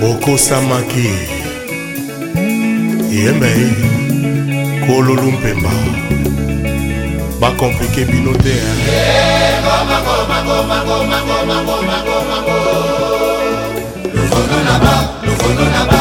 bokosamaki yembei kololu mpemba bakomplike bino te eh. lofondo na ba lofondo na ba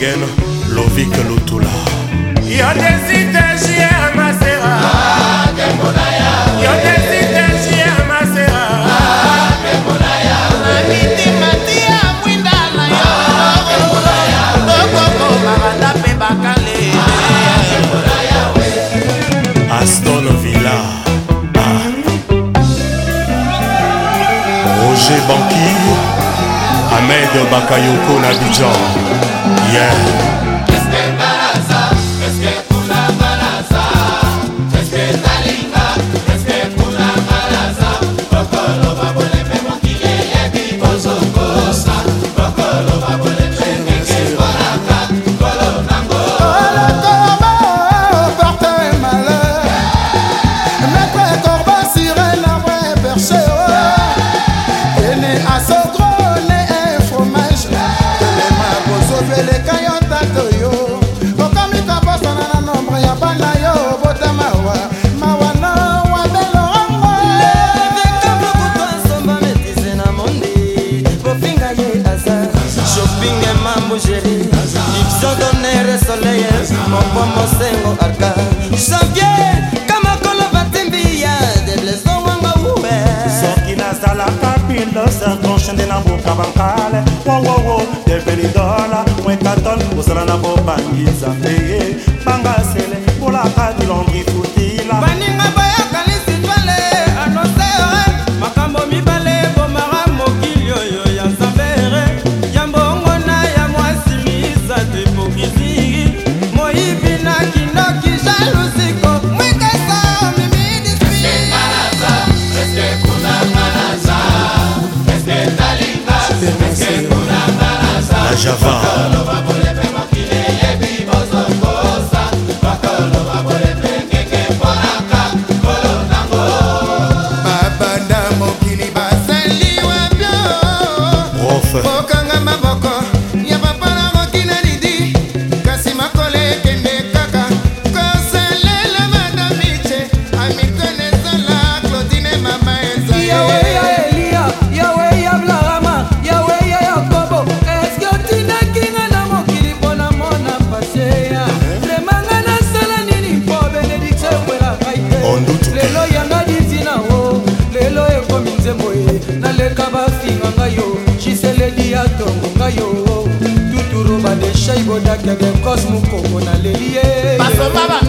Schengen Lovic Lutula Yo desite chie amasera Akembona ah, ya Yo desite chie amasera Akembona ah, ya Mamiti matia mwinda na yo Akembona ah, ya Tokoko baranda pe bakale Akembona ya we Aston Villa ah. Roger Banqui Ahmed Bakayoko Nabidjan Yeah. mugeri ibsodonere soleil mopo mosengo arka janvier kamakolo batimbiya debleso wanga uwe soki nazalaka pilose tonshende na buka bankale wowowo debelidola mwekaton kozala na bobangi nzambe gagegege kos mokoko naleli ye basomaba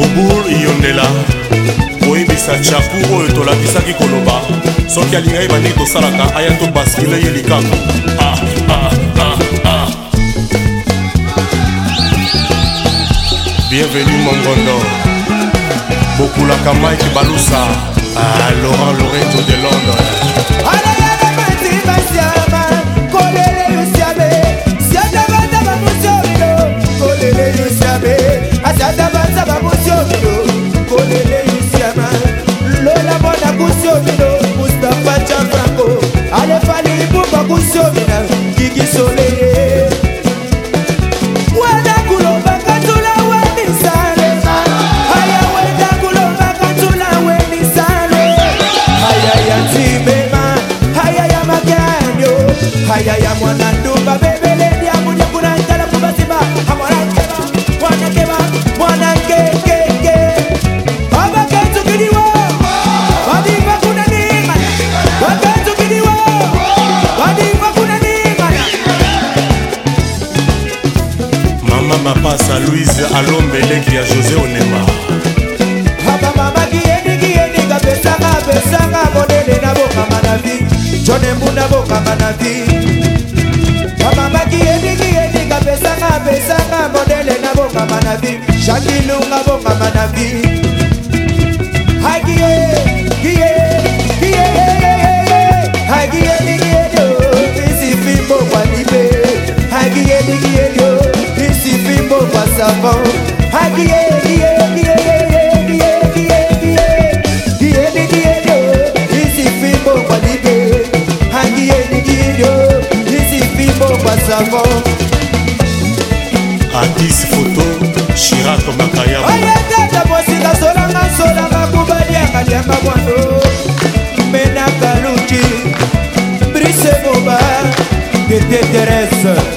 bobul yondela koyebisa chapu oyo tolakisaki koloba soki alingi ayeba ndenge tosalaka aya tobaskile ye likama ah, ah, ah, ah. ah. bienvenu mongondo bokulaka mike balusa ah, laurent loreto de londres haya ya mwana ndumba bebeledi akuja kunantala kubasiba amwanankeba mwanakeba mwanakekeke abakenzukidiwa wadiva kuna nimana wakenzukidiwa wadiva kuna nimana mama mapasa louise alombeleki ya josé onema haba mama kiyedi kiyedi kapesanga pesanga monene na bokama na vingi jone mbunda bokanga na vi babambaki yediki yedika pesanga pesanga modele na bokanga na vi jakilunga bokanga na vi que te interessa